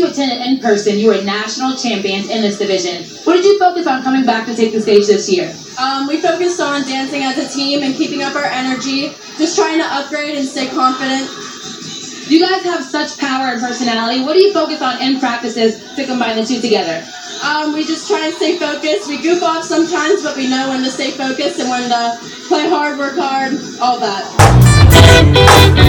you attended in person, you were national champions in this division. What did you focus on coming back to take the stage this year? Um, we focused on dancing as a team and keeping up our energy, just trying to upgrade and stay confident. You guys have such power and personality. What do you focus on in practices to combine the two together? Um, we just try and stay focused. We goof off sometimes, but we know when to stay focused and when to play hard, work hard, all that.